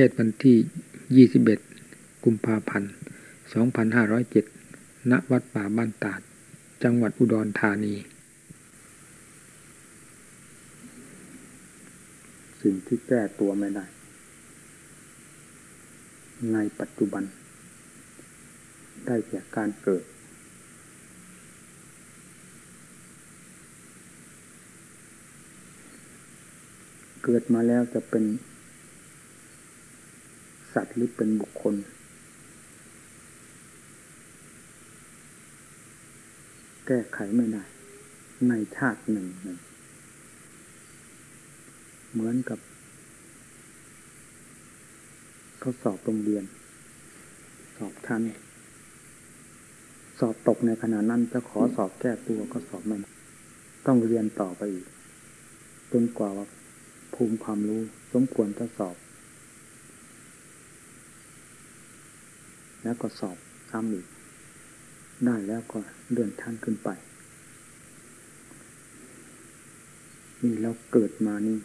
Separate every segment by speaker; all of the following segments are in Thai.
Speaker 1: ทศวันที่ 21 กุมภาพันธ์ 2507 ณ วัดป่าบ้านตาด จังหวัดอุดรธานี
Speaker 2: สิ่งที่แก้ตัวไม่ได้ ในปัจจุบัน ได้แก่การเกิด เกิดมาแล้วจะเป็น สัตว์หรือเป็นบุคคล แก้ไขไม่ได้ ในชาติหนึ่งหนึ่งเหมือนกับเขาสอบโรงเรียน สอบชั้นสอบตกในขณะนั้นจะขอสอบแก้ตัวก็สอบไม่ได้ต้องเรียนต่อไปอีกจนกว่าภูมิความรู้สมควรจะสอบ แล้วก็สอบซ้ำอีก ได้แล้วก็เลื่อนชั้นขึ้นไป นี่เราเกิดมานี่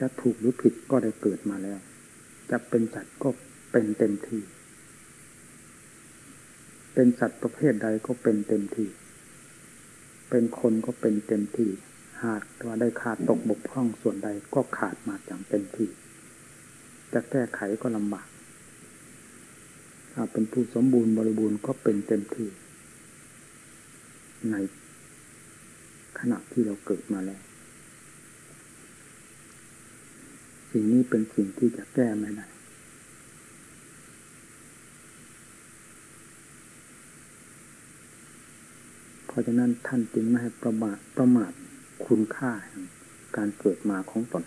Speaker 2: จะถูกหรือผิดก็ได้เกิดมาแล้ว จะเป็นสัตว์ก็เป็นเต็มที่ เป็นสัตว์ประเภทใดก็เป็นเต็มที่ เป็นคนก็เป็นเต็มที่ หากว่าได้ขาดตกบกพร่องส่วนใดก็ขาดมาอย่างเต็มที่ จะแก้ไขก็ลำบาก ถ้าเป็นผู้สมบูรณ์บริบูรณ์ก็เป็นเต็มที่ในขณะที่เราเกิดมาแล้ว สิ่งนี้เป็นสิ่งที่จะแก้ไม่ได้เพราะฉะนั้นท่านจึงไม่ให้ประมาทประมาทคุณค่าแห่งการเกิดมาของตน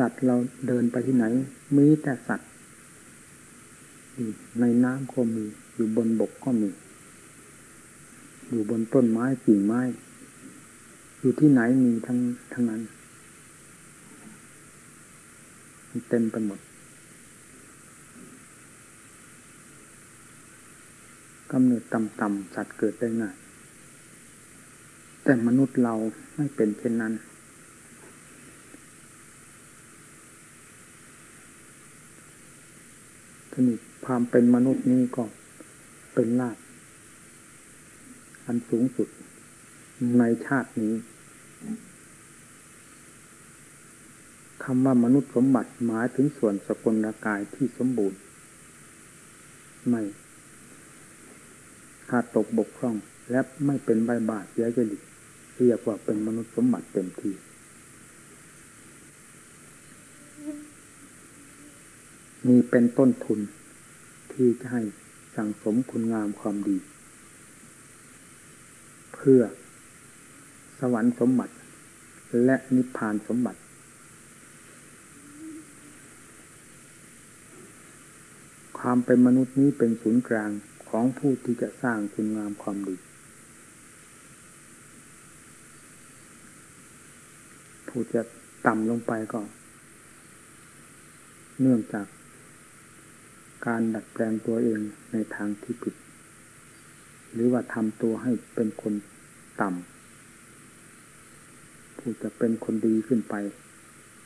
Speaker 2: สัตว์เราเดินไปที่ไหน มีแต่สัตว์ ในน้ำก็มี อยู่บนบกก็มี อยู่บนต้นไม้กิ่งไม้ อยู่ที่ไหนมีทั้งทั้งนั้น เต็มไปหมดกำเนิดต่ำๆสัตว์เกิดได้ง่ายแต่มนุษย์เราไม่เป็นเช่นนั้น ทีนี้ความเป็นมนุษย์นี้ก็เป็นลาภอันสูงสุดในชาตินี้คำว่ามนุษย์สมบัติหมายถึงส่วนสกลกายที่สมบูรณ์ ไม่ขาดตกบกพร่องและไม่เป็นใบบาดเสียจริตเรียกว่าเป็นมนุษย์สมบัติเต็มที่ มีเป็นต้นทุน ที่จะให้สั่งสมคุณงามความดี เพื่อสวรรค์สมบัติ และนิพพานสมบัติ ความเป็นมนุษย์นี้เป็นศูนย์กลางของผู้ที่จะสร้างคุณงามความดีผู้จะต่ำลงไปก็ เนื่องจาก การดัดแปลงตัวเองในทางที่ผิด หรือว่าทำตัวให้เป็นคนต่ำผู้จะเป็นคนดีขึ้นไป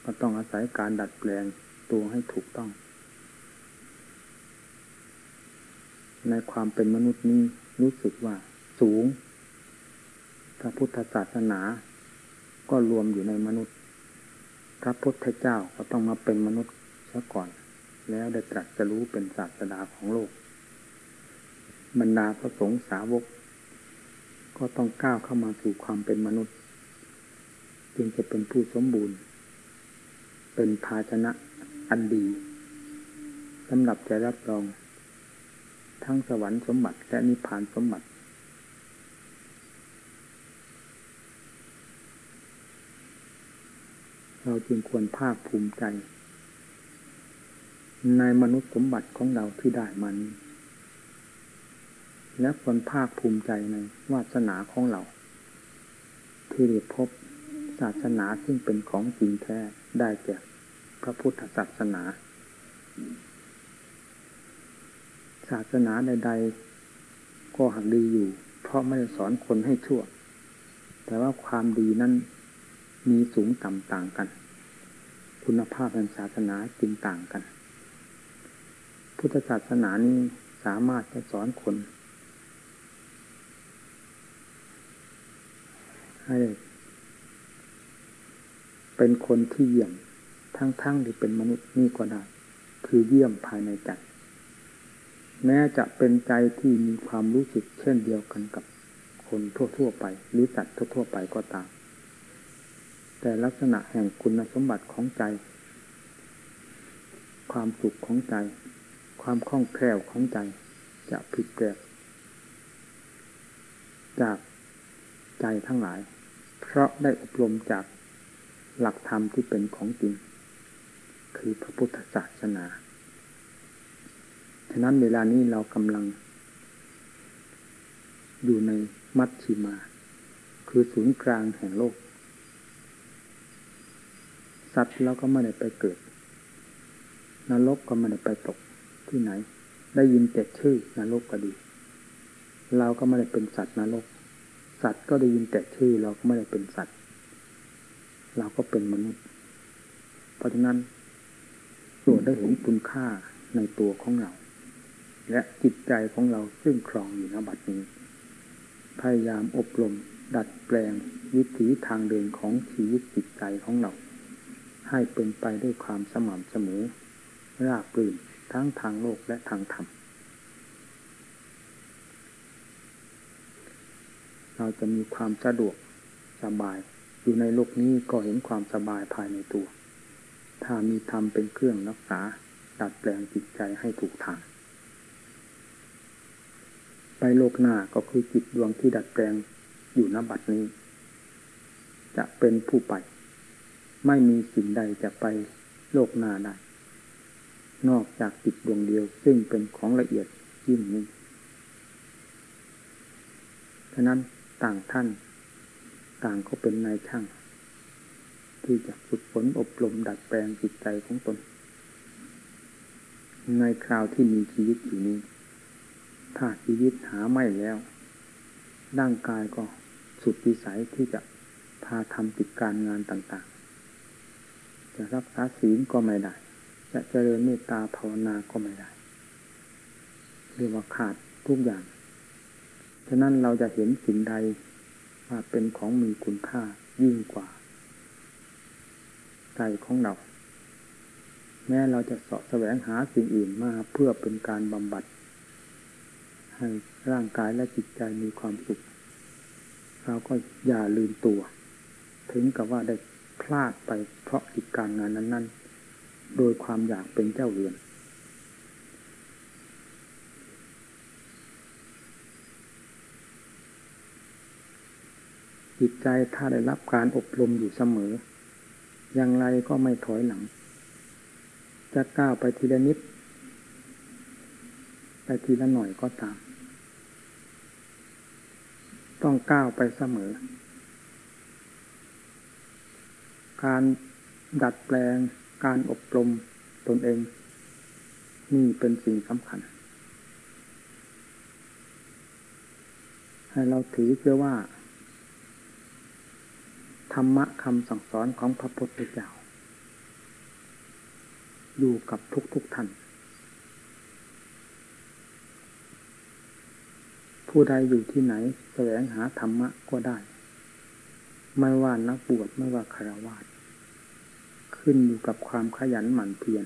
Speaker 2: ก็ต้องอาศัยการดัดแปลงตัวให้ถูกต้อง ในความเป็นมนุษย์นี้รู้สึกว่าสูงพระพุทธศาสนา ก็รวมอยู่ในมนุษย์ พระพุทธเจ้าก็ต้องมาเป็นมนุษย์ซะก่อน แล้วได้ตรัสจะรู้เป็นศาสดาของโลก บรรดาพระสงฆ์สาวก ก็ต้องก้าวเข้ามาสู่ความเป็นมนุษย์ จึงจะเป็นผู้สมบูรณ์ เป็นภาชนะอันดีสำหรับจะรับรอง ทั้งสวรรค์สมบัติและนิพพานสมบัติเราจึงควรภาคภูมิใจ ในมนุษย์สมบัติของเราที่ได้มานี้ และควรภาคภูมิใจในวาสนาของเรา ที่ได้พบศาสนาซึ่งเป็นของจริงแท้ได้แก่พระพุทธศาสนา ศาสนาใด ๆ ก็หักดีอยู่ เพราะไม่ได้สอนคนให้ชั่ว แต่ว่าความดีนั้นมีสูงต่ำต่างกัน คุณภาพแห่งศาสนาจึงต่างกัน พุทธศาสนานี้สามารถจะสอนคนให้เป็นคนที่เยี่ยมทั้งๆที่เป็นมนุษย์นี่ก็ได้ คือเยี่ยมภายในใจแม้จะเป็นใจที่มีความรู้สึกเช่นเดียวกันกับคนทั่วๆไป หรือสัตว์ทั่วๆไปก็ตาม แต่ลักษณะแห่งคุณสมบัติของใจ ความสุขของใจ ความคล่องแคล่วของใจ จะผิดแปลกจากใจทั้งหลาย เพราะได้อบรมจากหลักธรรมที่เป็นของจริง คือพระพุทธศาสนา ฉะนั้นเวลานี้เรากำลัง อยู่ในมัชชิมา คือศูนย์กลางแห่งโลก สัตว์เราก็ไม่ได้ไปเกิด นรกก็ไม่ได้ไปตก ที่ไหน ได้ยินแต่ชื่อนรกก็ดี เราก็ไม่ได้เป็นสัตว์นรก สัตว์ก็ได้ยินแต่ชื่อเราก็ไม่ได้เป็นสัตว์ เราก็เป็นมนุษย์ เพราะฉะนั้นโปรดได้เห็นคุณค่าในตัวของเรา และจิตใจของเราซึ่งครองอยู่ณบัดนี้ พยายามอบรมดัดแปลงวิถีทางเดินของชีวิตจิตใจของเรา ให้เป็นไปด้วยความสม่ำเสมอ ราบรื่น ทั้งทางโลกและทางธรรม เราจะมีความสะดวกสบาย อยู่ในโลกนี้ก็เห็นความสบายภายในตัว ถ้ามีธรรมเป็นเครื่องรักษา ดัดแปลงจิตใจให้ถูกทาง ไปโลกหน้าก็คือจิตดวงที่ดัดแปลงอยู่ณบัดนี้ จะเป็นผู้ไป ไม่มีสิ่งใดจะไปโลกหน้าได้ นอกจากจิตดวงเดียว ซึ่งเป็นของละเอียดยิ่งนี้ฉะนั้นต่างท่าน ต่างก็เป็นนายช่าง ที่จะฝึกฝนอบรมดัดแปลงจิตใจของตน ในคราวที่มีชีวิตอยู่นี้ ถ้าชีวิตหาไม่แล้ว ร่างกายก็สุดวิสัยที่จะพาทำกิจการงานต่างๆ จะรักษาศีลก็ไม่ได้ จะเจริญเมตตาภาวนาก็ไม่ได้เรียกว่าขาดทุกอย่าง ฉะนั้นเราจะเห็นสิ่งใดว่าเป็นของมีคุณค่ายิ่งกว่า ใจของเรา แม้เราจะเสาะแสวงหาสิ่งอื่นมาเพื่อเป็นการบำบัด ให้ร่างกายและจิตใจมีความสุข เราก็อย่าลืมตัว ถึงกับว่าได้พลาดไปเพราะกิจการงานนั้น ๆ โดยความอยากเป็นเจ้าเรือน จิตใจถ้าได้รับการอบรมอยู่เสมอ อย่างไรก็ไม่ถอยหลัง จะก้าวไปทีละนิด ไปทีละหน่อยก็ตาม ต้องก้าวไปเสมอ การดัดแปลง การอบรมตนเอง นี่เป็นสิ่งสำคัญ ให้เราถือเชื่อว่า ธรรมะคำสั่งสอนของพระพุทธเจ้า อยู่กับทุกๆทท่าน ผู้ใดอยู่ที่ไหนแสวงหาธรรมะก็ได้ ไม่ว่านักบวชไม่ว่าคารวะ ขึ้นอยู่กับความขยันหมั่นเพียร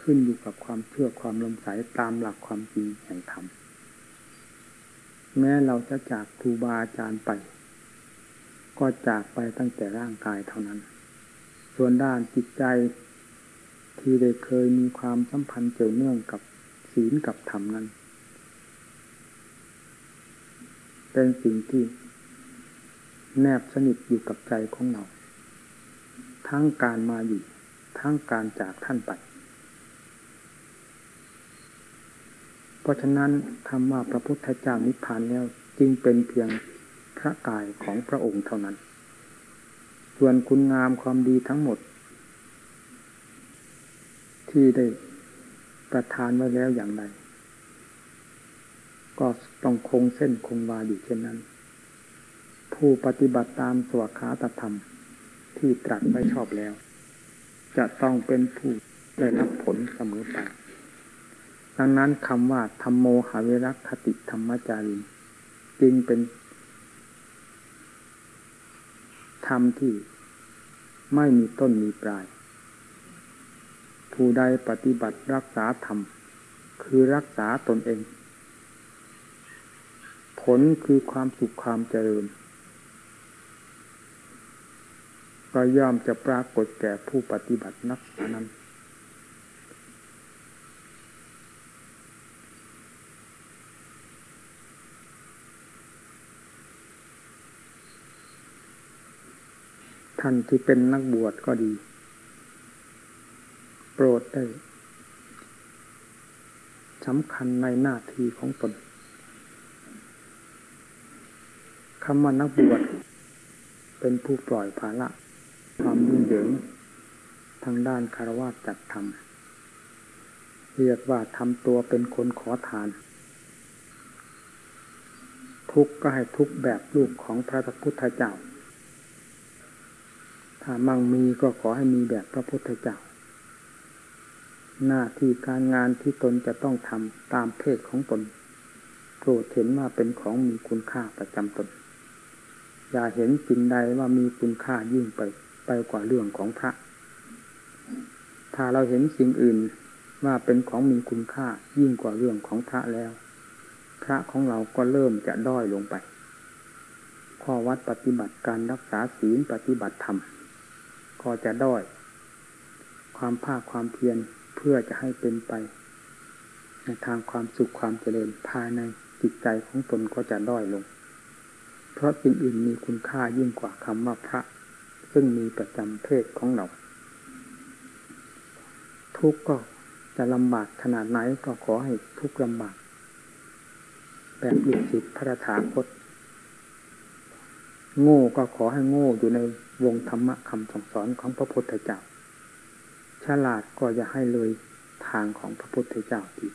Speaker 2: ขึ้นอยู่กับความเชื่อความลมใสตามหลักความจริงแห่งธรรมแม้เราจะจากครูบาอาจารย์ไป ก็จากไปตั้งแต่ร่างกายเท่านั้น ส่วนด้านจิตใจที่ได้เคยมีความสัมพันธ์เกี่ยวเนื่องกับศีลกับธรรมนั้น เป็นสิ่งที่แนบสนิทอยู่กับใจของเรา ทั้งการมาอยู่ทั้งการจากท่านไป เพราะฉะนั้นคำว่าพระพุทธเจ้านิพพานแล้วจึงเป็นเพียงพระกายของพระองค์เท่านั้น ส่วนคุณงามความดีทั้งหมด ที่ได้ประทานไว้แล้วอย่างไร ก็ต้องคงเส้นคงวาอยู่เช่นนั้น ผู้ปฏิบัติตามสวขาตธรรม ที่ตรัสไว้ชอบแล้ว จะต้องเป็นผู้ได้รับผลเสมอไป ดังนั้นคำว่าธรรมโมหาเวรักคติธรรมจารีจึงเป็นธรรมที่ไม่มีต้นมีปลาย ผู้ใดปฏิบัติรักษาธรรม คือรักษาตนเอง ผลคือความสุขความเจริญ ก็ย่อมจะปรากฏแก่ผู้ปฏิบัตินักนั้นท่านที่เป็นนักบวชก็ดี โปรดได้สำคัญในหน้าที่ของตนคำว่านักบวชเป็นผู้ปล่อยภาระ ความยุ่งเหยิงทางด้านคารวะจัดทำเรียกว่าทำตัวเป็นคนขอทาน ทุกก็ให้ทุกแบบลูกของพระพุทธเจ้า ถ้ามั่งมีก็ขอให้มีแบบพระพุทธเจ้า หน้าที่การงานที่ตนจะต้องทำตามเพศของตนโปรดเห็นว่าเป็นของมีคุณค่าประจำตน อย่าเห็นสิ่งใดว่ามีคุณค่ายิ่งไป ไปกว่าเรื่องของพระ ถ้าเราเห็นสิ่งอื่นว่าเป็นของมีคุณค่ายิ่งกว่าเรื่องของพระแล้ว พระของเราก็เริ่มจะด้อยลงไป ข้อวัดปฏิบัติการรักษาศีลปฏิบัติธรรมก็จะด้อย ความภาคความเพียรเพื่อจะให้เป็นไป ในทางความสุขความเจริญภายในจิตใจของตนก็จะด้อยลง เพราะสิ่งอื่นมีคุณค่ายิ่งกว่าคำว่าพระ ซึ่งมีประจำเพศของเรา ทุกก็จะลำบากขนาดไหนก็ขอให้ทุกลำบาก แบบลูกศิษย์พระถาคต โง่ก็ขอให้โง่อยู่ในวงธรรมะคำสสอนของพระพุทธเจ้า ฉลาดก็อย่าให้เลยทางของพระพุทธเจ้าที่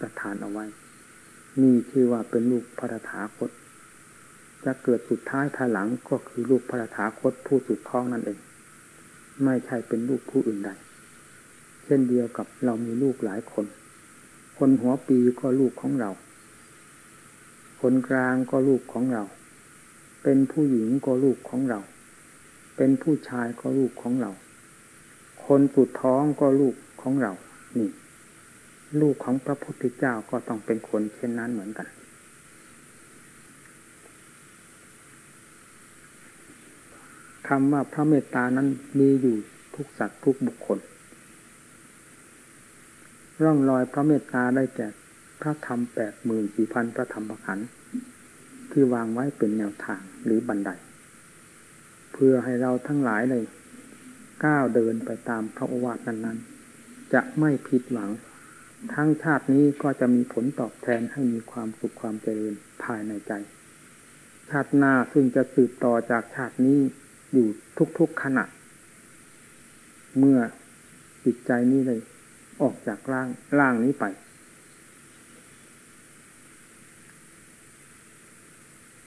Speaker 2: ประทานเอาไว้ นี่คือว่าเป็นลูกพระถาคต จะเกิดสุดท้ายภายหลังก็คือลูกพระถาคตผู้สุดท้องนั่นเอง ไม่ใช่เป็นลูกผู้อื่นใด เช่นเดียวกับเรามีลูกหลายคน คนหัวปีก็ลูกของเรา คนกลางก็ลูกของเรา เป็นผู้หญิงก็ลูกของเรา เป็นผู้ชายก็ลูกของเรา คนสุดท้องก็ลูกของเรา นี่ ลูกของพระพุทธเจ้าก็ต้องเป็นคนเช่นนั้นเหมือนกัน คำว่าพระเมตตานั้นมีอยู่ทุกสัตว์ทุกบุคคล ร่องรอยพระเมตตาได้แก่พระธรรมแปดหมื่นสี่พันพระธรรมขันธ์ที่วางไว้เป็นแนวทางหรือบันได เพื่อให้เราทั้งหลายเลยก้าวเดินไปตามพระโอวาทนั้นๆ จะไม่ผิดหวัง ทั้งชาตินี้ก็จะมีผลตอบแทนให้มีความสุขความเจริญภายในใจ ชาติหน้าซึ่งจะสืบต่อจากชาตินี้ อยู่ทุกๆขณะ เมื่อจิตใจนี้เลย ออกจากร่างร่างนี้ไป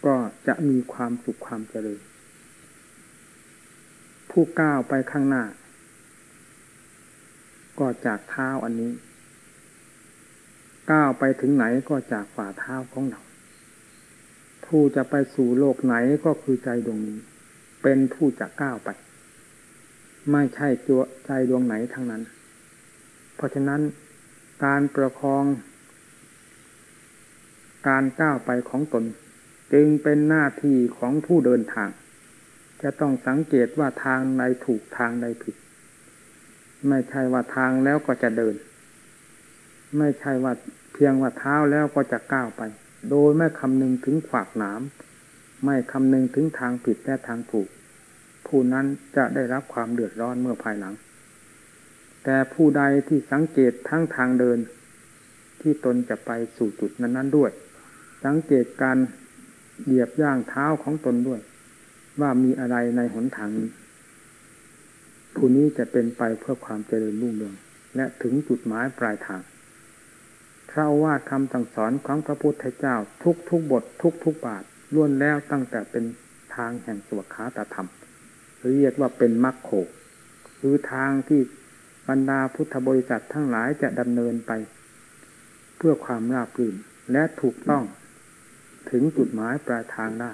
Speaker 2: ก็จะมีความสุขความเจริญ ผู้ก้าวไปข้างหน้า ก็จากเท้าอันนี้ ก้าวไปถึงไหนก็จากฝ่าเท้าของเรา ผู้จะไปสู่โลกไหนก็คือใจดวงนี้ เป็นผู้จะก้าวไป ไม่ใช่ตัวใจดวงไหนทั้งนั้น เพราะฉะนั้นการประคอง การก้าวไปของตน จึงเป็นหน้าที่ของผู้เดินทาง จะต้องสังเกตว่าทางใดถูกทางใดผิด ไม่ใช่ว่าทางแล้วก็จะเดิน ไม่ใช่ว่าเพียงว่าเท้าแล้วก็จะก้าวไป โดยไม่คำนึงถึงขวากหนาม ไม่คำนึงถึงทางผิดและทางถูก ผู้นั้นจะได้รับความเดือดร้อนเมื่อภายหลัง แต่ผู้ใดที่สังเกตทั้งทางเดิน ที่ตนจะไปสู่จุดนั้น ๆด้วย สังเกตการเหยียบย่างเท้าของตนด้วย ว่ามีอะไรในหนทางนี้ผู้นี้จะเป็นไปเพื่อความเจริญรุ่งเรือง และถึงจุดหมายปลายทางพระว่าคำสั่งสอนของพระพุทธเจ้าทุกทุกบททุกทุกบาท ล้วนแล้วตั้งแต่เป็นทางแห่งสวขาตธรรม เรียกว่าเป็นมรรคโขคือทางที่บรรดาพุทธบริษัททั้งหลายจะดำเนินไป เพื่อความราบรื่นและถูกต้องถึงจุดหมายปลายทางได้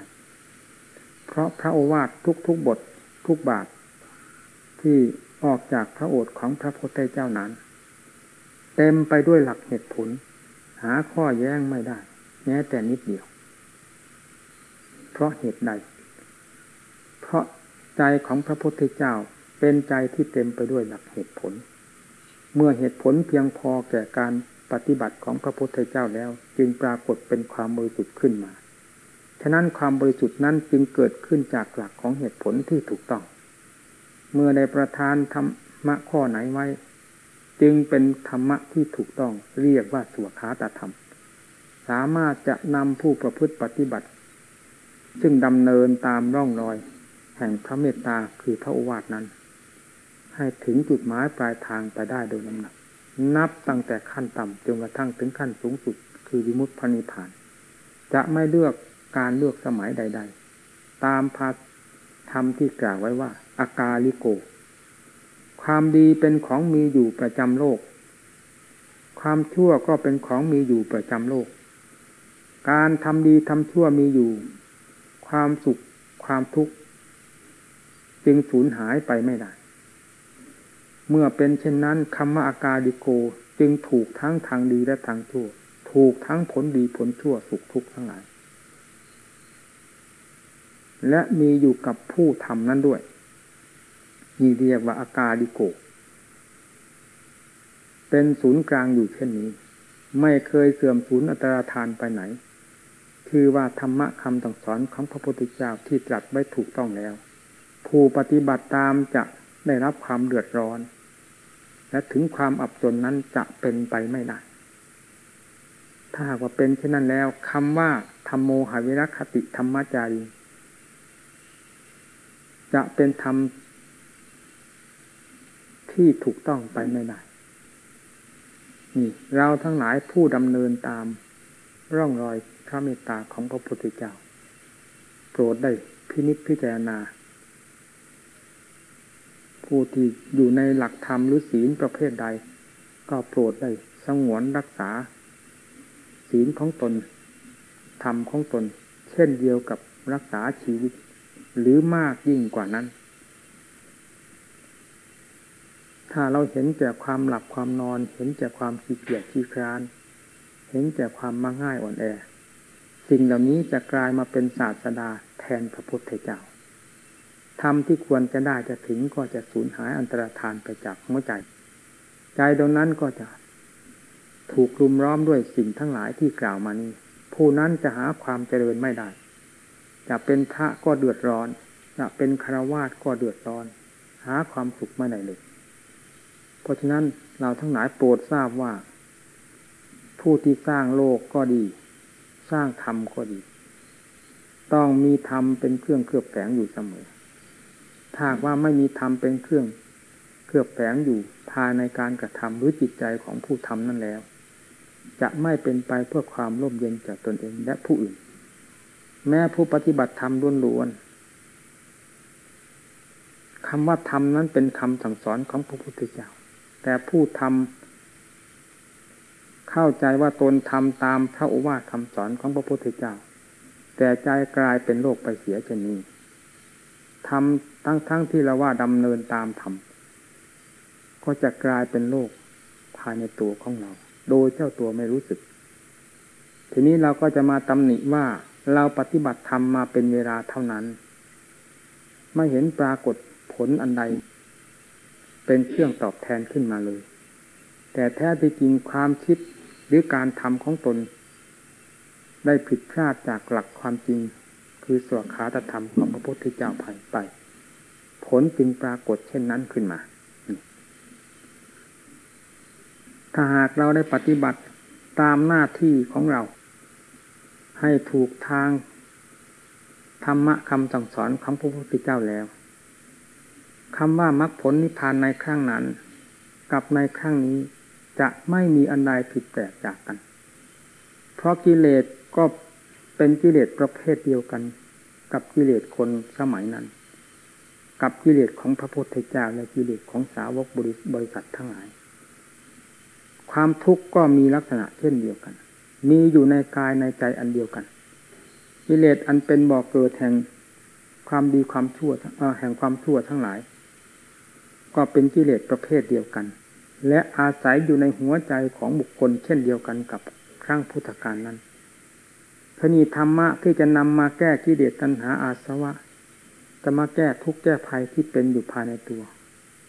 Speaker 2: เพราะพระโอวาททุกๆบททุกบาท ที่ออกจากพระโอษฐ์ของพระพุทธเจ้านั้น เต็มไปด้วยหลักเหตุผล หาข้อแย้งไม่ได้ แม้แต่นิดเดียว ราะเหตุใด เพราะใจของพระพุทธเจ้าเป็นใจที่เต็มไปด้วยหลักเหตุผล เมื่อเหตุผลเพียงพอแก่การปฏิบัติของพระพุทธเจ้าแล้ว จึงปรากฏเป็นความบริสุทธิ์ขึ้นมา ฉะนั้นความบริสุทธิ์นั้นจึงเกิดขึ้นจากหลักของเหตุผลที่ถูกต้อง เมื่อได้ประทานธรรมะข้อไหนไว้ จึงเป็นธรรมะที่ถูกต้องเรียกว่าสวขาตธรรม สามารถจะนำผู้ประพฤติปฏิบัติ ซึ่งดำเนินตามร่องรอย แห่งพระเมตตาคือพระโอวาทนั้น ให้ถึงจุดหมายปลายทางไปได้โดยลำดับนับตั้งแต่ขั้นต่ำจนกระทั่งถึงขั้นสูงสุด คือวิมุตติพนิพาน จะไม่เลือกการเลือกสมัยใด ๆ ตามพาธรรมที่กล่าวไว้ว่า อากาลิโก ความดีเป็นของมีอยู่ประจำโลก ความชั่วก็เป็นของมีอยู่ประจำโลก การทำดีทำชั่วมีอยู่ ความสุขความทุกข์จึงสูญหายไปไม่ได้ เมื่อเป็นเช่นนั้นคำว่าอากาดิโกจึงถูกทั้งทางดีและทางชั่ว ถูกทั้งผลดีผลชั่วสุขทุกข์ทั้งหลาย และมีอยู่กับผู้ทำนั้นด้วยนี่เรียกว่าอากาดิโก เป็นศูนย์กลางอยู่เช่นนี้ ไม่เคยเสื่อมศูนย์อัตราทานไปไหน คือว่าธรรมะคำต่งสอนของพระพุทธเจ้าที่ตรัสไว้ถูกต้องแล้ว ผู้ปฏิบัติตามจะได้รับความเดือดร้อน และถึงความอับจนนั้นจะเป็นไปไม่ได้ถ้าหากว่าเป็นเช่นนั้นแล้วคำว่าธรรมโมหวิรคติธรรมจารีจะเป็นธรรมที่ถูกต้องไปไม่ได้นี่เราทั้งหลายผู้ดำเนินตามร่องรอย ระเมตตาของพระพุทธเจ้า โปรดได้พินิจพิจารณา ผู้ที่อยู่ในหลักธรรมหรือศีลประเภทใด ก็โปรดได้สงวนรักษา ศีลของตนธรรมของตน เช่นเดียวกับรักษาชีวิต หรือมากยิ่งกว่านั้น ถ้าเราเห็นแก่ความหลับความนอน เห็นแก่ความขี้เกียจขี้คร้าน เห็นแก่ความมาง่ายอ่อนแอ สิ่งเหล่านี้จะกลายมาเป็นศาสดาแทนพระพุทธเจ้าธรรมที่ควรจะได้จะถึงก็จะสูญหายอันตรธานไปจากหัวใจ ใจตรงนั้นก็จะถูกรุมร้อมด้วยสิ่งทั้งหลายที่กล่าวมานี้ ผู้นั้นจะหาความเจริญไม่ได้ จะเป็นพระก็เดือดร้อน จะเป็นคารวาสก็เดือดร้อน หาความสุขไม่ได้เลย เพราะฉะนั้นเราทั้งหลายโปรดทราบว่า ผู้ที่สร้างโลกก็ดี สร้างธรรมก็ดี ต้องมีธรรมเป็นเครื่องเคลือบแฝงอยู่เสมอถ้าว่าไม่มีธรรมเป็นเครื่องเครือบแฝงอยู่ภายในการกระทำหรือจิตใจของผู้ทำนั่นแล้ว จะไม่เป็นไปเพื่อความร่มเย็นจากตนเองและผู้อื่น แม้ผู้ปฏิบัติธรรมล้วนๆคำว่าธรรมนั้นเป็นคำสั่งสอนของพระพุทธเจ้า แต่ผู้ทำ เข้าใจว่าตนทำตามพระโอวาทคำสอนของพระพุทธเจ้า แต่ใจกลายเป็นโลกไปเสียเช่นนี้ทำทั้งทั้งที่เราว่าดำเนินตามธรรมก็จะกลายเป็นโลกภายในตัวของเรา โดยเจ้าตัวไม่รู้สึก ทีนี้เราก็จะมาตำหนิว่าเราปฏิบัติธรรมมาเป็นเวลาเท่านั้น ไม่เห็นปรากฏผลอันใด เป็นเครื่องตอบแทนขึ้นมาเลย แต่แท้ที่จริงความคิด หรือการทำของตน ได้ผิดพลาดจากหลักความจริง คือสวขาตธรรมของพระพุทธเจ้าผ่านไป ผลจึงปรากฏเช่นนั้นขึ้นมา ถ้าหากเราได้ปฏิบัติตามหน้าที่ของเรา ให้ถูกทาง ธรรมะคำสั่งสอนของพระพุทธเจ้าแล้วคำว่ามรรคผลนิพพานในครั้งนั้น กับในครั้งนี้ จะไม่มีอันใดผิดแปลกจากกัน เพราะกิเลสก็เป็นกิเลสประเภทเดียวกัน กับกิเลสคนสมัยนั้น กับกิเลสของพระพุทธเจ้าและกิเลสของสาวกบริษัททั้งหลาย ความทุกข์ก็มีลักษณะเช่นเดียวกัน มีอยู่ในกายในใจอันเดียวกัน กิเลสอันเป็นบ่อกเกิดแห่งความดีความชั่วแห่งความชั่วทั้งหลาย ก็เป็นกิเลสประเภทเดียวกัน และอาศัยอยู่ในหัวใจของบุคคลเช่นเดียวกันกับครั้งพุทธกาลนั้นพนีธรรมะที่จะนำมาแก้กิเลสตัณหาอาสวะ จะมาแก้ทุกแก้ภัยที่เป็นอยู่ภายในตัว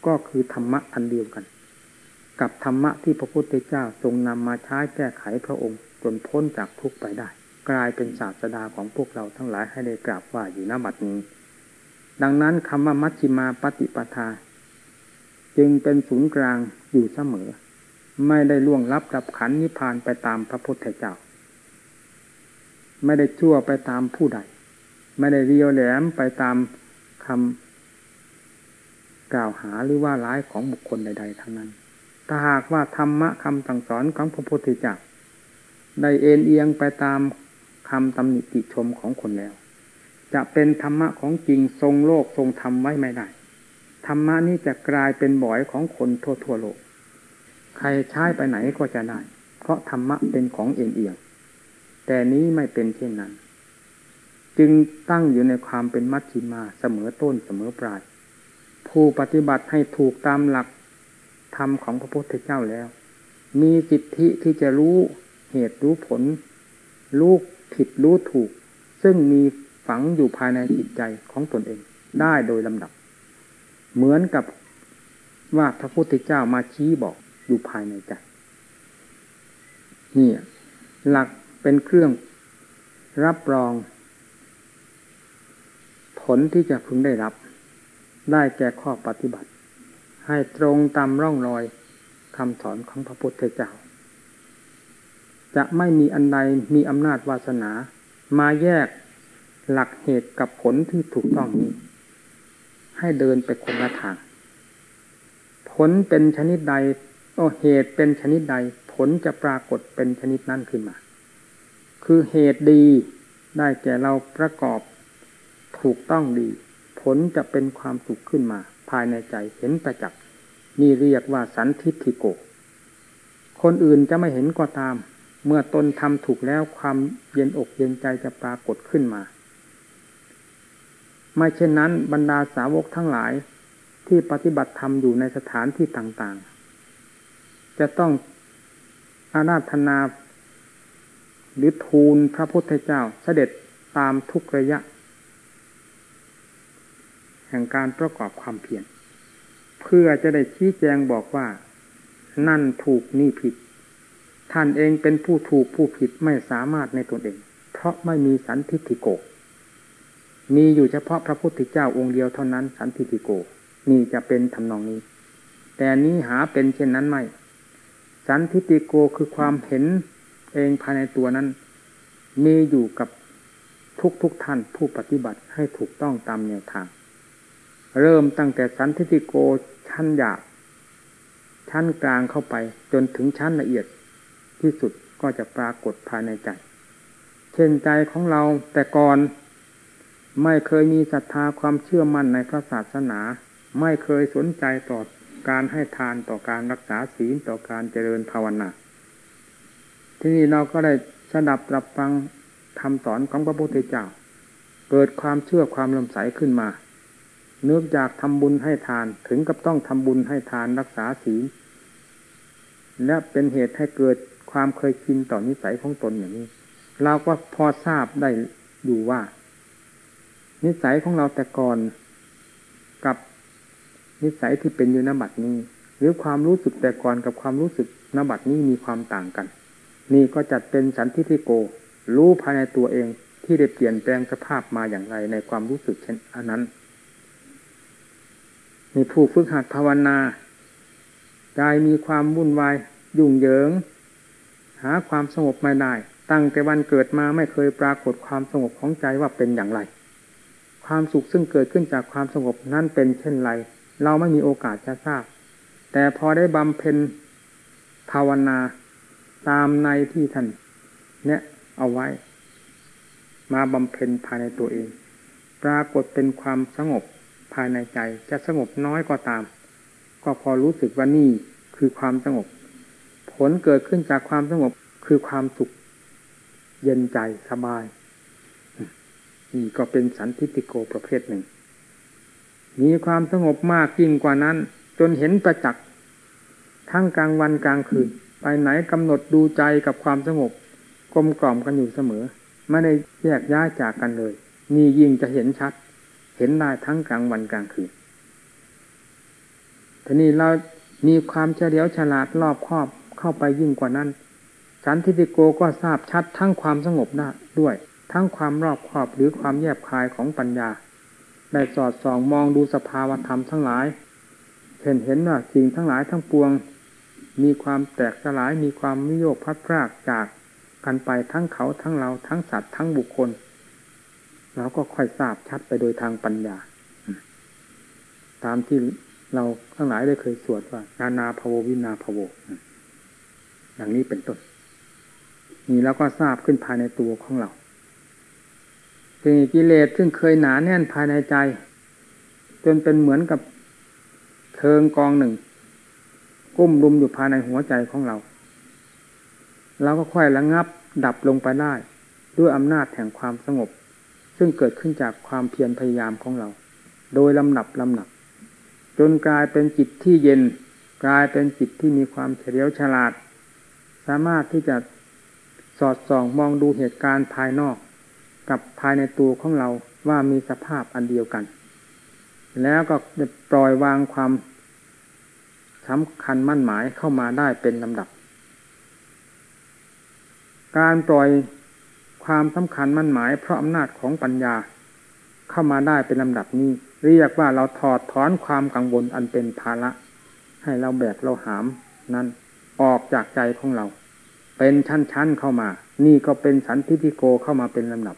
Speaker 2: ก็คือธรรมะอันเดียวกัน กับธรรมะที่พระพุทธเจ้าทรงนำมาใช้แก้ไขพระองค์จนพ้นจากทุกไปได้ กลายเป็นศาสดาของพวกเราทั้งหลายให้ได้กราบว่าอยู่ณบัดนี้ ดังนั้นคำว่ามัชฌิมาปฏิปทา จึงเป็นศูนย์กลาง อยู่เสมอ ไม่ได้ล่วงลับกับขันนิพพานไปตามพระพุทธเจ้า ไม่ได้ชั่วไปตามผู้ใด ไม่ได้เรียวแหลมไปตามคำกล่าวหาหรือว่าร้ายของบุคคลใด ๆ ทั้งนั้นถ้าหากว่าธรรมะคำสั่งสอนของพระพุทธเจ้าได้เอ็นเอียงไปตามคำตำหนิติชมของคนแล้ว จะเป็นธรรมะของจริงทรงโลกทรงธรรมไว้ไม่ได้ ธรรมะนี้จะกลายเป็นบ่อยของคนทั่วทั่วโลก ใครใช้ไปไหนก็จะได้ เพราะธรรมะเป็นของเอ็นเอียง แต่นี้ไม่เป็นเช่นนั้น จึงตั้งอยู่ในความเป็นมัชฌิมาเสมอต้นเสมอปลาย ผู้ปฏิบัติให้ถูกตามหลักธรรมของพระพุทธเจ้าแล้ว มีสิทธิที่จะรู้เหตุรู้ผล รู้ผิดรู้ถูก ซึ่งมีฝังอยู่ภายในจิตใจของตนเองได้โดยลำดับ เหมือนกับว่าพระพุทธเจ้ามาชี้บอกอยู่ภายในใจนี่หลักเป็นเครื่องรับรอง ผลที่จะพึงได้รับ ได้แก่ข้อปฏิบัติ ให้ตรงตามร่องรอยคำสอนของพระพุทธเจ้า จะไม่มีอันใดมีอำนาจวาสนา มาแยกหลักเหตุกับผลที่ถูกต้องนี้ ให้เดินไปคนละทาง ผลเป็นชนิดใดโอเหตุเป็นชนิดใด ผลจะปรากฏเป็นชนิดนั้นขึ้นมา คือเหตุดีได้แก่เราประกอบถูกต้องดี ผลจะเป็นความสุขขึ้นมา ภายในใจเห็นประจักษ์นี่เรียกว่าสันทิฏฐิโก คนอื่นจะไม่เห็นก็ตาม เมื่อตนทำถูกแล้วความเย็นอกเย็นใจจะปรากฏขึ้นมา ไม่เช่นนั้นบรรดาสาวกทั้งหลายที่ปฏิบัติธรรมอยู่ในสถานที่ต่างๆ จะต้องอาราธนาหรือทูลพระพุทธเจ้าเสด็จตามทุกระยะ แห่งการประกอบความเพียรเพื่อจะได้ชี้แจงบอกว่า นั่นถูกนี่ผิด ท่านเองเป็นผู้ถูกผู้ผิดไม่สามารถในตนเอง เพราะไม่มีสันทิฏฐิโก มีอยู่เฉพาะพระพุทธเจ้าองค์เดียวเท่านั้น สันทิฏฐิโก นี่จะเป็นทำนองนี้ แต่นี้หาเป็นเช่นนั้นไม่ สันทิฏฐิโกคือความเห็นเองภายในตัวนั้น มีอยู่กับทุกทุกท่านผู้ปฏิบัติให้ถูกต้องตามแนวทาง เริ่มตั้งแต่สันทิติโกชั้นหยาบชั้นกลางเข้าไปจนถึงชั้นละเอียดที่สุดก็จะปรากฏภายในใจ เช่นใจของเราแต่ก่อน ไม่เคยมีศรัทธาความเชื่อมั่นในพระศาสนา ไม่เคยสนใจต่อการให้ทานต่อการรักษาศีลต่อการเจริญภาวนาที่นี่เราก็ได้สดับรับฟังคำสอนของพระพุทธเจ้า เกิดความเชื่อความลำใสขึ้นมาเนื่องจากทำบุญให้ทานถึงกับต้องทำบุญให้ทานรักษาศีลและเป็นเหตุให้เกิดความเคยชินต่อนิสัยของตนอย่างนี้ เราก็พอทราบได้อยู่ว่า นิสัยของเราแต่ก่อนกับนิสัยที่เป็นอยู่นบัดนี้ หรือความรู้สึกแต่ก่อนกับความรู้สึกนบัดนี้มีความต่างกัน นี่ก็จัดเป็นสันทิทิโก รู้ภายในตัวเองที่ได้เปลี่ยนแปลงสภาพมาอย่างไรในความรู้สึกเช่นอันนั้นมีผู้ฝึกหัดภาวนาใจมีความวุ่นวายยุ่งเหยิง หาความสงบไม่ได้ ตั้งแต่วันเกิดมาไม่เคยปรากฏความสงบของใจว่าเป็นอย่างไร ความสุขซึ่งเกิดขึ้นจากความสงบนั้นเป็นเช่นไร เราไม่มีโอกาสจะทราบ แต่พอได้บำเพ็ญภาวนาตามในที่ท่านเนี่ยเอาไว้ มาบำเพ็ญภายในตัวเอง ปรากฏเป็นความสงบภายในใจ จะสงบน้อยก็ตาม ก็พอรู้สึกว่านี่คือความสงบ ผลเกิดขึ้นจากความสงบคือความสุข เย็นใจสบาย นี่ก็เป็นสันทิติโกประเภทหนึ่ง มีความสงบมากยิ่งกว่านั้น จนเห็นประจักษ์ทั้งกลางวันกลางคืน ไปไหนกำหนดดูใจกับความสงบกลมกล่อมกันอยู่เสมอ ไม่ได้แยกย้ายจากกันเลย นี่ยิ่งจะเห็นชัด เห็นได้ทั้งกลางวันกลางคืนทีนี้เรามีความเฉลียวฉลาดรอบครอบเข้าไปยิ่งกว่านั้น สันทิติโกก็ทราบชัดทั้งความสงบได้ด้วย ทั้งความรอบครอบหรือความแยบคายของปัญญาได้สอดส่องมองดูสภาวธรรมทั้งหลายเห็นเห็นว่าสิ่งทั้งหลายทั้งปวง มีความแตกสลายมีความมิโยกพัดพรากจากกันไปทั้งเขาทั้งเราทั้งสัตว์ทั้งบุคคลเราก็ค่อยทราบชัดไปโดยทางปัญญา ตามที่เราทั้งหลายได้เคยสวดว่า นานาภววินาภวอย่างนี้เป็นต้นนี่แล้วก็ทราบขึ้นภายในตัวของเรา เป็นกิเลสซึ่งเคยหนาแน่นภายในใจ จนเป็นเหมือนกับเทิงกองหนึ่ง กุ้มรุมอยู่ภายในหัวใจของเรา เราก็ค่อยระงับดับลงไปได้ ด้วยอำนาจแห่งความสงบ ซึ่งเกิดขึ้นจากความเพียรพยายามของเรา โดยลำหนับลำหนับ จนกลายเป็นจิตที่เย็น กลายเป็นจิตที่มีความเฉลียวฉลาด สามารถที่จะสอดส่องมองดูเหตุการณ์ภายนอก กับภายในตัวของเราว่ามีสภาพอันเดียวกัน แล้วก็ปล่อยวางความสำคัญมั่นหมายเข้ามาได้เป็นลำดับ การปล่อยความสำคัญมั่นหมาย เพราะอำนาจของปัญญาเข้ามาได้เป็นลำดับนี้ เรียกว่าเราถอดถอนความกังวลอันเป็นภาระ ให้เราแบกเราหาม นั้นออกจากใจของเรา เป็นชั้นๆเข้ามา นี่ก็เป็นสันทิฏฐิโกเข้ามาเป็นลำดับ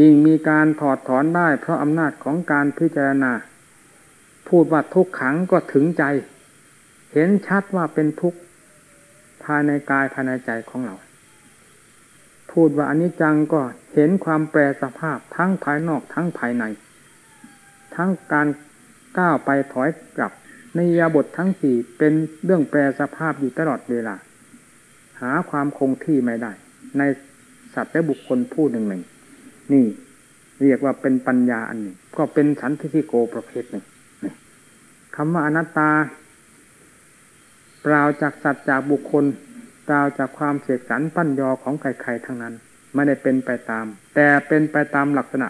Speaker 2: ยิ่งมีการถอดถอนได้ เพราะอำนาจของการพิจารณา พูดว่าทุกขังก็ถึงใจ เห็นชัดว่าเป็นทุกข์ภายในกายภายในใจของเรา พูดว่าอนิจจังก็เห็นความแปรสภาพทั้งภายนอกทั้งภายใน ทั้งการก้าวไปถอยกลับในยาบททั้งสี่เป็นเรื่องแปรสภาพอยู่ตลอดเวลา หาความคงที่ไม่ได้ ในสัตว์และบุคคลผู้หนึ่งหนึ่ง นี่เรียกว่าเป็นปัญญาอันหนึ่งก็เป็นสันทิโกประเภทหนึ่งคำว่าอนัตตา เปล่าจากสัตว์จากบุคคลเปล่าจากความเสกสรรปั้นยอของใครๆทั้งนั้น ไม่ได้เป็นไปตาม แต่เป็นไปตามลักษณะ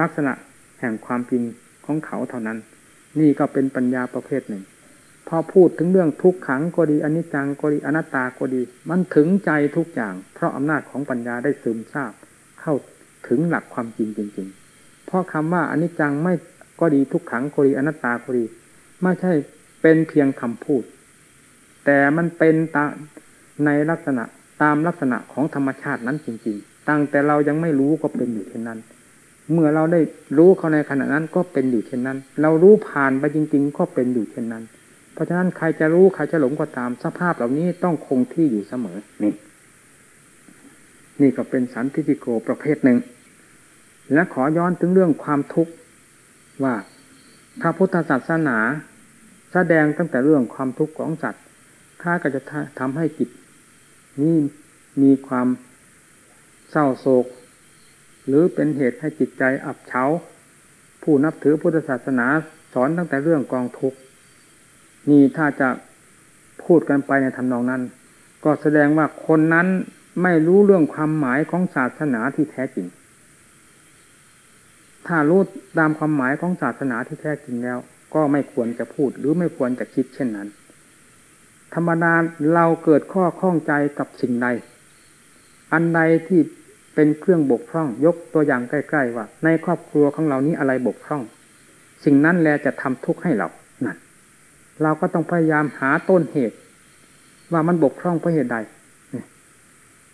Speaker 2: ลักษณะแห่งความจริงของเขาเท่านั้น นี่ก็เป็นปัญญาประเภทหนึ่ง พอพูดถึงเรื่องทุกขังก็ดีอนิจจังก็ดีอนัตตาก็ดี มันถึงใจทุกอย่าง เพราะอำนาจของปัญญาได้ซึมซาบเข้า ถึงหลักความจริงจริงๆเพราะคำว่าอนิจจังไม่ก็ดีทุกขังก็ดีอนัตตาก็ดีไม่ใช่เป็นเพียงคำพูด แต่มันเป็นตาในลักษณะตามลักษณะของธรรมชาตินั้นจริง ๆ ตั้งแต่เรายังไม่รู้ก็เป็นอยู่เช่นนั้น เมื่อเราได้รู้เขาในขณะนั้นก็เป็นอยู่เช่นนั้น เรารู้ผ่านไปจริง ๆ ก็เป็นอยู่เช่นนั้น เพราะฉะนั้นใครจะรู้ใครจะหลงก็ตามสภาพเหล่านี้ต้องคงที่อยู่เสมอนี่ นี่ก็เป็นสันติโกประเภทหนึ่ง และขอย้อนถึงเรื่องความทุกข์ว่าพระพุทธศาสนาแสดงตั้งแต่เรื่องความทุกข์ของสัตว์ค้าก็จะทำให้จิตนี่มีความเศร้าโศก หรือเป็นเหตุให้จิตใจอับเฉาผู้นับถือพุทธศาสนาสอนตั้งแต่เรื่องกองทุกข์นี่ถ้าจะพูดกันไปในทำนองนั้น ก็แสดงว่าคนนั้น ไม่รู้เรื่องความหมายของศาสนาที่แท้จริง ถ้ารู้ตามความหมายของศาสนาที่แท้จริงแล้ว ก็ไม่ควรจะพูดหรือไม่ควรจะคิดเช่นนั้น ธรรมดาเราเกิดข้อข้องใจกับสิ่งใด อันใดที่เป็นเครื่องบกพร่อง ยกตัวอย่างใกล้ ๆ ว่า ในครอบครัวของเรานี้อะไรบกพร่อง สิ่งนั้นแลจะทำทุกข์ให้เรานั่นเราก็ต้องพยายามหาต้นเหตุ ว่ามันบกพร่องเพราะเหตุใด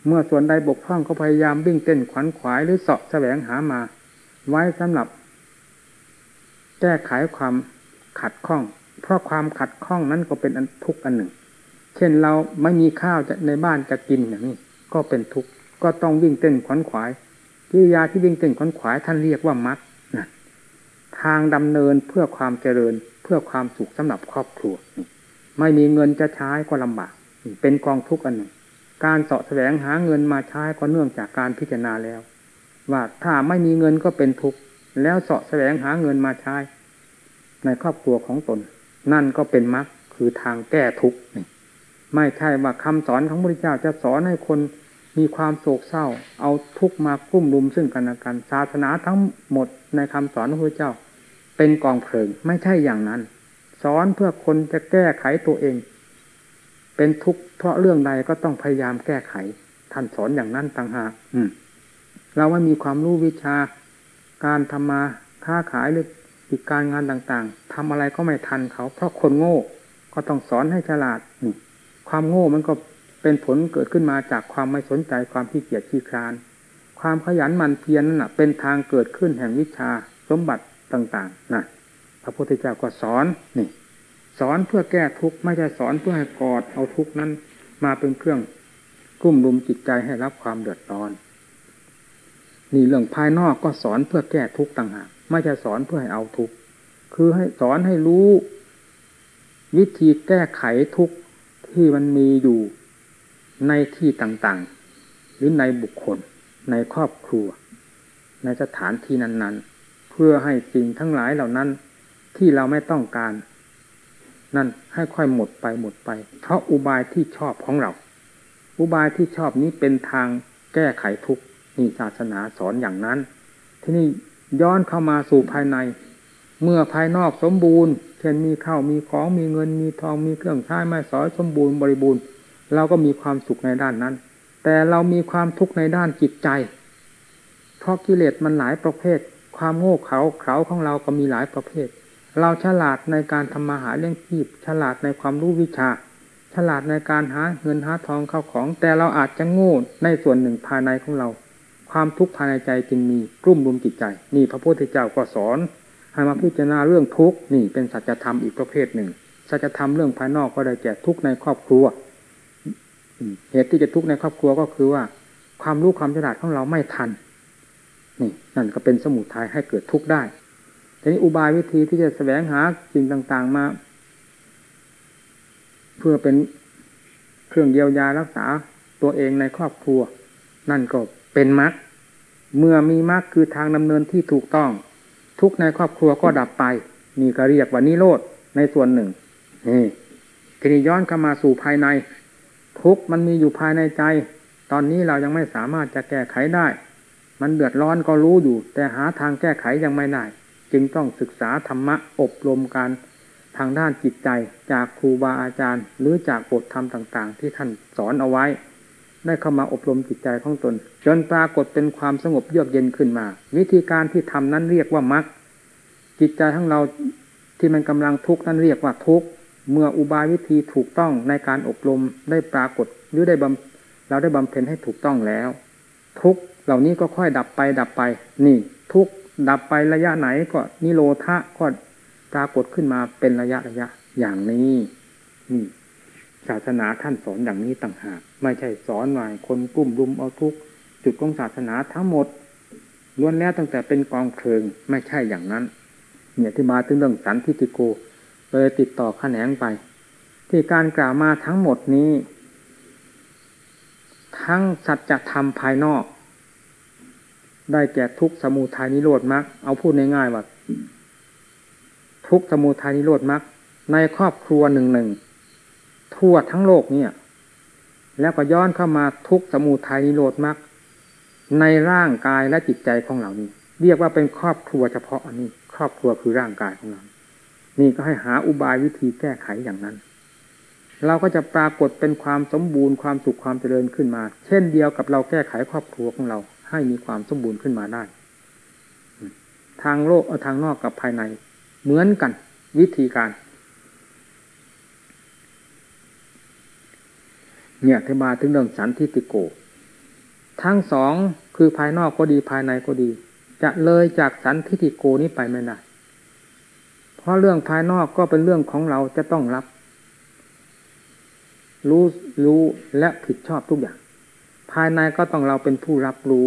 Speaker 2: เมื่อส่วนใดบกพร่องก็พยายามวิ่งเต้นขวัญขวายหรือเสาะแสวงหามา ไว้สำหรับ แก้ไขความขัดข้อง เพราะความขัดข้องนั้นก็เป็นทุกข์อันหนึ่ง เช่นเราไม่มีข้าวจะในบ้านจะกินอย่างนี้ก็เป็นทุกข์ก็ต้องวิ่งเต้นขวนขวายกิริยาที่วิ่งเต้นขวนขวายท่านเรียกว่ามัดนะทางดำเนินเพื่อความเจริญเพื่อความสุขสำหรับครอบครัว ไม่มีเงินจะใช้ก็ลำบาก เป็นกองทุกข์อันหนึ่ง การเสาะแสวงหาเงินมาใช้ก็เนื่องจากการพิจารณาแล้ว ว่าถ้าไม่มีเงินก็เป็นทุกข์แล้วเสาะแสวงหาเงินมาใช้ ในครอบครัวของตน นั่นก็เป็นมรรคคือทางแก้ทุกข์ไม่ใช่ว่าคำสอนของพระพุทธเจ้าจะสอนให้คนมีความโศกเศร้า เอาทุกข์มากุ้มลุมซึ่งกันและกันศาสนาทั้งหมดในคำสอนของพระเจ้า เป็นกองเพลิงไม่ใช่อย่างนั้น สอนเพื่อคนจะแก้ไขตัวเอง เป็นทุกข์เพราะเรื่องใดก็ต้องพยายามแก้ไข ท่านสอนอย่างนั้นต่างหากเราไม่มีความรู้วิชา การทำมาค้าขายหรือกิจการงานต่างๆทำอะไรก็ไม่ทันเขา เพราะคนโง่ก็ต้องสอนให้ฉลาดนี่ความโง่มันก็เป็นผลเกิดขึ้นมาจากความไม่สนใจความขี้เกียจขี้คลาน ความขยันหมั่นเพียรนั่นเป็นทางเกิดขึ้นแห่งวิชาสมบัติต่าง ๆนะพระพุทธเจ้าก็สอนนี่ สอนเพื่อแก้ทุกข์ไม่ใช่สอนเพื่อให้กอดเอาทุกข์นั้นมาเป็นเครื่องกุ้มลุมจิตใจให้รับความเดือดร้อน นี่เรื่องภายนอกก็สอนเพื่อแก้ทุกข์ต่างหากไม่ใช่สอนเพื่อให้เอาทุกข์คือให้สอนให้รู้ วิธีแก้ไขทุกข์ที่มันมีอยู่ในที่ต่างๆ หรือในบุคคล ในครอบครัว ในสถานที่นั้นๆ เพื่อให้สิ่งทั้งหลายเหล่านั้นที่เราไม่ต้องการ นั่นให้ค่อยหมดไปหมดไป เพราะอุบายที่ชอบของเรา อุบายที่ชอบนี้เป็นทางแก้ไขทุกข์นี่ศาสนาสอนอย่างนั้น ที่นี่ย้อนเข้ามาสู่ภายใน เมื่อภายนอกสมบูรณ์ เช่นมีข้าวมีของมีเงินมีทองมีเครื่องใช้ไม้สอยสมบูรณ์บริบูรณ์ เราก็มีความสุขในด้านนั้น แต่เรามีความทุกข์ในด้านจิตใจ เพราะกิเลสมันหลายประเภท ความโง่เขลาเขาของเราก็มีหลายประเภท เราฉลาดในการทำมาหาเลี้ยงชีพ ฉลาดในความรู้วิชา ฉลาดในการหาเงินหาทองเข้าของ แต่เราอาจจะโง่ในส่วนหนึ่งภายในของเรา ความทุกข์ภายในใจจึงมีกลุ่มรุมจิตใจ นี่พระพุทธเจ้าก็สอนให้มาพิจารณาเรื่องทุกข์นี่เป็นสัจธรรมอีกประเภทหนึ่งสัจธรรมเรื่องภายนอกก็ได้แก่ทุกข์ในครอบครัวเหตุที่จะทุกข์ในครอบครัวก็คือว่า ความรู้ความฉลาดของเราไม่ทันนี่นั่นก็เป็นสมุทัยให้เกิดทุกข์ได้ นี้อุบายวิธีที่จะแสวงหาสิ่งต่าง ๆ มา เพื่อเป็นเครื่องเยียวยารักษาตัวเองในครอบครัว นั่นก็เป็นมรรคเมื่อมีมรรคคือทางดำเนินที่ถูกต้อง ทุกในครอบครัวก็ดับไปนี่ก็เรียกว่านิโรธในส่วนหนึ่งนี่ทีนี้ย้อนเข้ามาสู่ภายใน ทุกมันมีอยู่ภายในใจ ตอนนี้เรายังไม่สามารถจะแก้ไขได้ มันเดือดร้อนก็รู้อยู่ แต่หาทางแก้ไขยังไม่ได้ จึงต้องศึกษาธรรมะอบรมการทางด้านจิตใจจากครูบาอาจารย์ หรือจากบทธรรมต่างๆ ที่ท่านสอนเอาไว้ ได้เข้ามาอบรมจิตใจของตน จนปรากฏเป็นความสงบเยือกเย็นขึ้นมา วิธีการที่ทำนั้นเรียกว่ามรรคจิตใจของเราที่มันกำลังทุกข์นั้นเรียกว่าทุกข์เมื่ออุบายวิธีถูกต้องในการอบรมได้ปรากฏหรือได้บำเราได้บำเพ็ญให้ถูกต้องแล้ว ทุกเหล่านี้ก็ค่อยดับไปดับไป นี่ ทุก ดับไประยะไหนก็นิโรธะก็ปรากฏขึ้นมาเป็นระยะระยะอย่างนี้นี่ศาสนาท่านสอนอย่างนี้ต่างหาก ไม่ใช่สอนว่าคนกลุ่มรุมเอาทุกจุดของศาสนาทั้งหมดล้วนแล้วตั้งแต่เป็นกองเพลิงไม่ใช่อย่างนั้น เนี่ยที่มาถึงเรื่องสันทิติโกเลยติดต่อขแขนงไป ที่การกล่าวมาทั้งหมดนี้ ทั้งสัจธรรมภายนอก ได้แก่ทุกสมุทัยนิโรธมรรคเอาพูดง่ายๆว่าทุกสมุทัยนิโรธมรรคในครอบครัวหนึ่งหนึ่งทั่วทั้งโลกเนี่ย แล้วก็ย้อนเข้ามาทุกสมุทัยนิโรธมรรคในร่างกายและจิตใจของเรานี้ เรียกว่าเป็นครอบครัวเฉพาะอันนี้ ครอบครัวคือร่างกายของเรา นี่ก็ให้หาอุบายวิธีแก้ไขอย่างนั้น เราก็จะปรากฏเป็นความสมบูรณ์ความสุขความเจริญขึ้นมา เช่นเดียวกับเราแก้ไขครอบครัวของเรา ให้มีความสมบูรณ์ขึ้นมาได้ ทางโลกเอาทางนอกกับภายใน เหมือนกัน วิธีการ เนี่ยเทมาถึงเรื่องสันทิติโก ทั้งสองคือภายนอกก็ดีภายในก็ดี จะเลยจากสันทิติโกนี้ไปไม่ได้เพราะเรื่องภายนอกก็เป็นเรื่องของเราจะต้องรับ รู้รู้และผิดชอบทุกอย่าง ภายในก็ต้องเราเป็นผู้รับรู้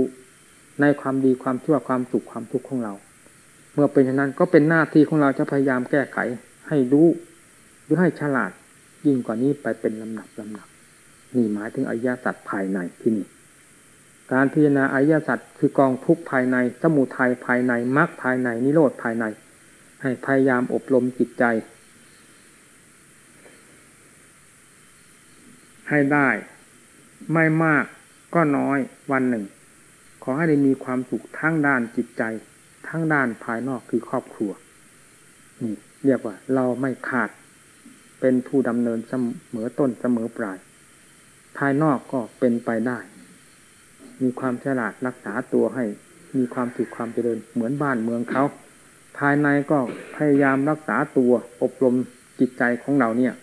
Speaker 2: ในความดีความชั่วความสุขความทุกข์ของเรา เมื่อเป็นฉะนั้นก็เป็นหน้าที่ของเราจะพยายามแก้ไข ให้รู้หรือให้ฉลาดยิ่งกว่านี้ไปเป็นลำดับลำดับนี่หมายถึงอริยสัจภายในที่นี่การพิจารณาอริยสัจคือกองทุกภายในสมุทัยภายในมรรคภายในนิโรธภายใน ให้พยายามอบรมจิตใจ ให้ได้ไม่มาก ก็น้อยวันหนึ่ง ขอให้ได้มีความสุขทั้งด้านจิตใจ ทั้งด้านภายนอกคือครอบครัวนี่เรียกว่า เราไม่ขาด เป็นผู้ดำเนินเสมอต้นเสมอปลาย ภายนอกก็เป็นไปได้ มีความฉลาดรักษาตัวให้ มีความสุขความเจริญเหมือนบ้านเมืองเขา ภายในก็พยายามรักษาตัวอบรมจิตใจของเราเนี่ย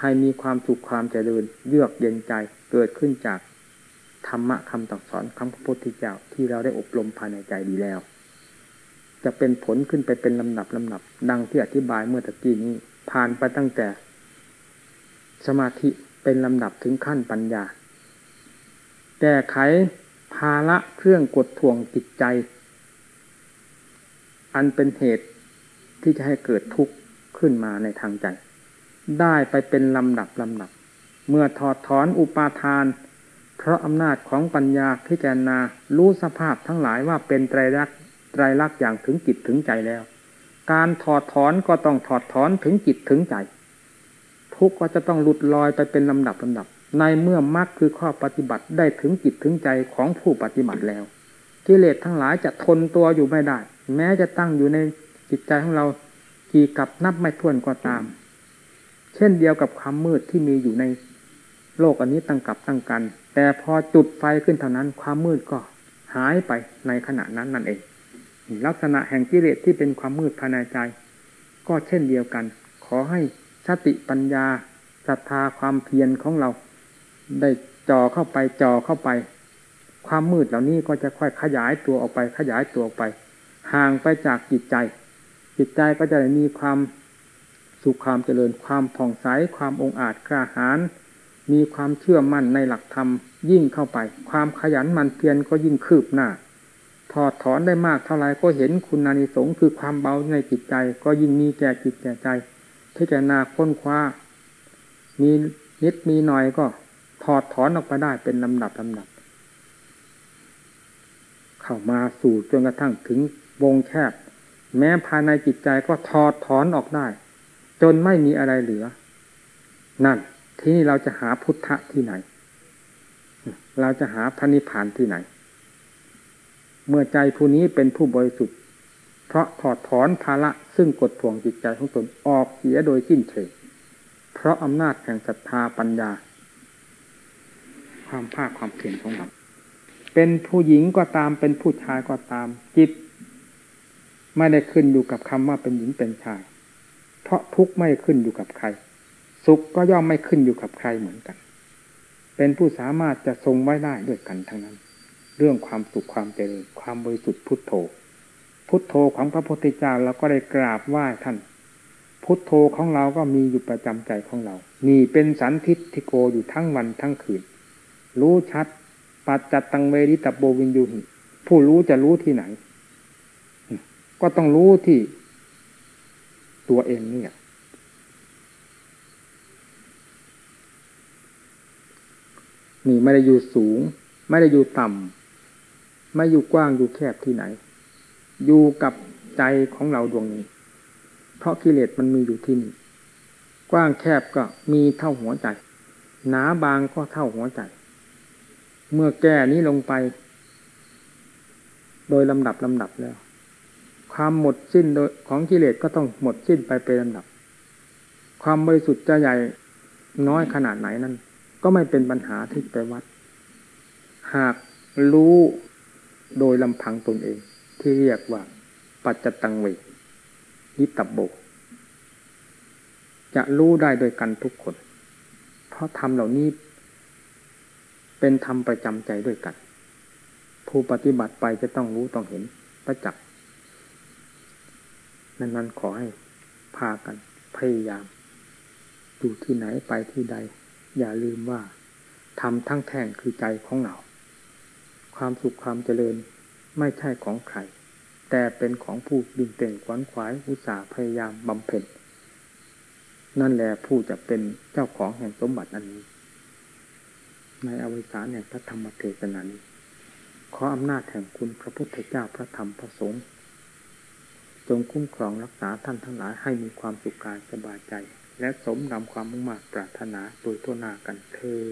Speaker 2: ให้มีความสุขความเจริญเยือกเย็นใจเกิดขึ้นจาก ธรรมะคำตักสอนคำพระพุทธเจ้าที่เราได้อบรมภายในใจดีแล้ว จะเป็นผลขึ้นไปเป็นลำดับลำดับ ดังที่อธิบายเมื่อตะกี้นี้ ผ่านไปตั้งแต่ สมาธิเป็นลำดับถึงขั้นปัญญา แก้ไขภาระเครื่องกดท่วงจิตใจ อันเป็นเหตุที่จะให้เกิดทุกข์ขึ้นมาในทางใจ ได้ไปเป็นลำดับลำดับ เมื่อถอดถอนอุปาทาน เพราะอำนาจของปัญญาพิจารณารู้สภาพทั้งหลายว่าเป็นไตรลักษณ์ไตรลักษณ์อย่างถึงจิตถึงใจแล้ว การถอดถอนก็ต้องถอดถอนถึงจิตถึงใจ ทุกข์ก็จะต้องหลุดลอยไปเป็นลำดับลำดับ ในเมื่อมรรคคือข้อปฏิบัติได้ถึงจิตถึงใจของผู้ปฏิบัติแล้วกิเลสทั้งหลายจะทนตัวอยู่ไม่ได้ แม้จะตั้งอยู่ในจิตใจของเรากี่กับนับไม่ถ้วนก็ตาม เช่นเดียวกับความมืดที่มีอยู่ในโลกอันนี้ตั้งกับตั้งกัน แต่พอจุดไฟขึ้นเท่านั้น ความมืดก็หายไปในขณะนั้นนั่นเอง ลักษณะแห่งกิเลสที่เป็นความมืดภายในใจ ก็เช่นเดียวกัน ขอให้สติปัญญาศรัทธาความเพียรของเรา ได้จ่อเข้าไปจ่อเข้าไป ความมืดเหล่านี้ก็จะค่อยขยายตัวออกไปขยายตัวออกไป ห่างไปจากจิตใจ จิตใจก็จะมีความสุขความเจริญความผ่องใสความองอาจกล้าหาญ มีความเชื่อมั่นในหลักธรรมยิ่งเข้าไป ความขยันมันเพียรก็ยิ่งคืบหน้า ถอดถอนได้มากเท่าไรก็เห็นคุณนานิสงส์คือความเบาในจิตใจ ก็ยิ่งมีแก่จิตแก่ใจพิจารณาค้นคว้า มีนิดมีหน่อยก็ถอดถอนออกไปได้เป็นลำดับลำดับ เข้ามาสู่จนกระทั่งถึงวงแคบ แม้ภายในจิตใจก็ถอดถอนออกได้ จนไม่มีอะไรเหลือ นั่น ที่นี่เราจะหาพุทธะที่ไหน เราจะหาพระนิพพานที่ไหน เมื่อใจผู้นี้เป็นผู้บริสุทธิ์ เพราะถอดถอนภาระซึ่งกดท่วงจิตใจของตนออกเสียโดยสิ้นเชิงเพราะอำนาจแห่งศรัทธาปัญญา ความภาคความเพียรของเราเป็นผู้หญิงก็ตามเป็นผู้ชายก็ตามจิต ไม่ได้ขึ้นอยู่กับคำว่าเป็นหญิงเป็นชาย เพราะทุกข์ไม่ขึ้นอยู่กับใคร สุขก็ย่อมไม่ขึ้นอยู่กับใครเหมือนกัน เป็นผู้สามารถจะทรงไว้ได้ด้วยกันทั้งนั้น เรื่องความสุขความเจริญความบริสุทธิ์พุทโธ พุทโธของพระพุทธเจ้าเราก็ได้กราบไหว้ท่าน พุทโธของเราก็มีอยู่ประจำใจของเรา นี่เป็นสันทิฏฐิโกอยู่ทั้งวันทั้งคืน รู้ชัดปัจจัตตังเวริตบโบวินยูหิผู้รู้จะรู้ที่ไหน ก็ต้องรู้ที่ตัวเองเนี่ย นี่ไม่ได้อยู่สูง ไม่ได้อยู่ต่ำไม่อยู่กว้างอยู่แคบที่ไหน อยู่กับใจของเราดวงนี้ เพราะกิเลสมันมีอยู่ที่นี่ กว้างแคบก็มีเท่าหัวใจ หนาบางก็เท่าหัวใจ เมื่อแก้นี้ลงไป โดยลำดับลำดับแล้ว ความหมดสิ้นโดยของกิเลสก็ต้องหมดสิ้นไปเป็นลำดับ ความบริสุทธิ์จะใหญ่น้อยขนาดไหนนั้น ก็ไม่เป็นปัญหาที่ไปวัด หากรู้โดยลำพังตนเอง ที่เรียกว่า ปัจจตังเวนิตบโบ จะรู้ได้โดยกันทุกคน เพราะธรรมเหล่านี้ เป็นธรรมประจำใจด้วยกัน ผู้ปฏิบัติไปจะต้องรู้ต้องเห็นประจักษ์นั้นๆขอให้พากันพยายามอยู่ที่ไหนไปที่ใด อย่าลืมว่าทำทั้งแท่งคือใจของเรา ความสุขความเจริญไม่ใช่ของใคร แต่เป็นของผู้ดิ่งเต่งขวนขวายอุตสาห์พยายามบำเพ็ญนั่นแหละผู้จะเป็นเจ้าของแห่งสมบัติอันนี้ ในอวิสานแห่งพระธรรมเทศนานี้ ขออำนาจแห่งคุณพระพุทธเจ้าพระธรรมพระสงฆ์จงคุ้มครองรักษาท่านทั้งหลายให้มีความสุขกายสบายใจ และสมนำความมุ่งมั่นปรารถนาโดยทั่วหน้ากันเธอ